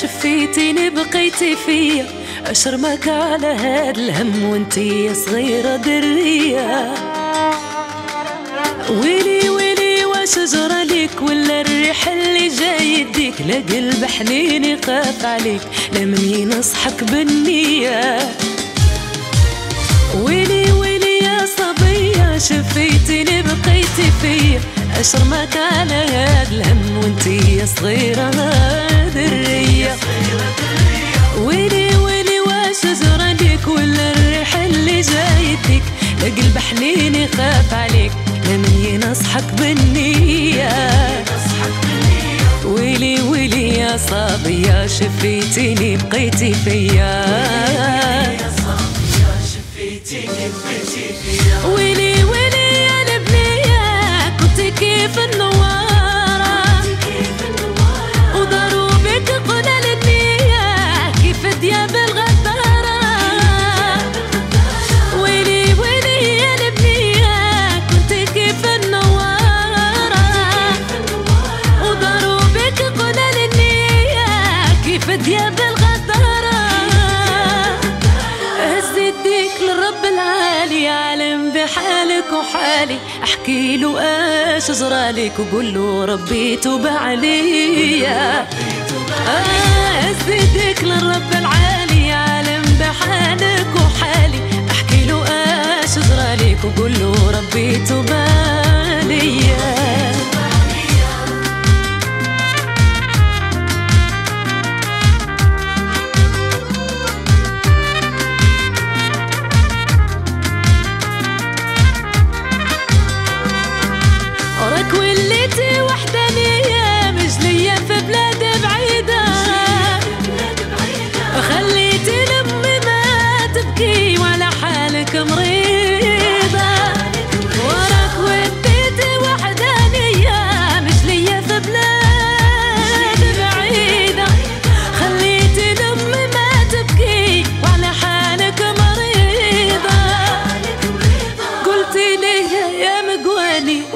شفيتيني بقيتي فيا. اشرمك على هاد الهم وانتي صغيرة درية ويلي ويلي واش جرى ليك ولا الريح اللي جاي يديك؟ لا قلب حنين يخاف عليك لا من ينصحك بالنية. ويلي ويلي يا صبية شفيتيني بقيتي فيا اشرمك على هاد الهم وانتي صغيرة درية. ويلي ويلي واش جرى ليك ولا الريح اللي جايتك؟ قلب حنين يخاف عليك لمن ينصحك بالنية. ويلي ويلي يا صبية شفيتيني بقيتي فيا. ويلي ويلي يا البنية Given the وحالي أحكي له إيش جرالك وقول له ربي توب عليا. هز يديك للرب العالي عالم بحالك وحالي. أحكي له إيش جرالك وقول له ربي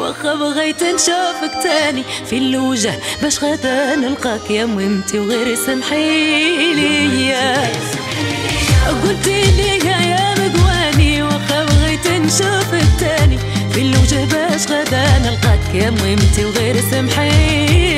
واخا بغيت نشوفك تاني في الوجه باش غدا نلقاك يا مهمتي وغير سمحي لي قلتي لي يا مقواني واخا بغيت نشوفك تاني في الوجه باش غدا نلقاك يا مهمتي وغير سمحي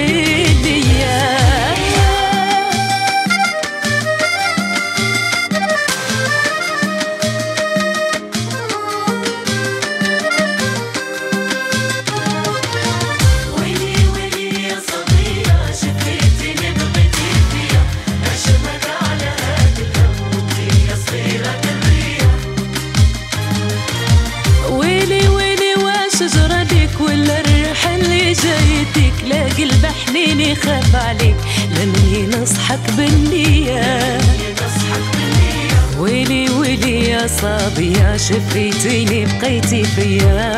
نصحك بالنية. ويلي ويلي يا صبية شفيتيني بقيتي فيا.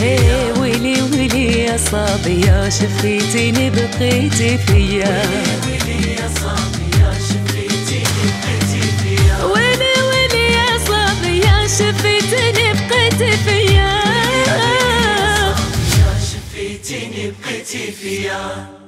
هي ويلي ويلي يا صبية شفيتيني بقيتي فيا. فيا شفيتني بغيتي فيا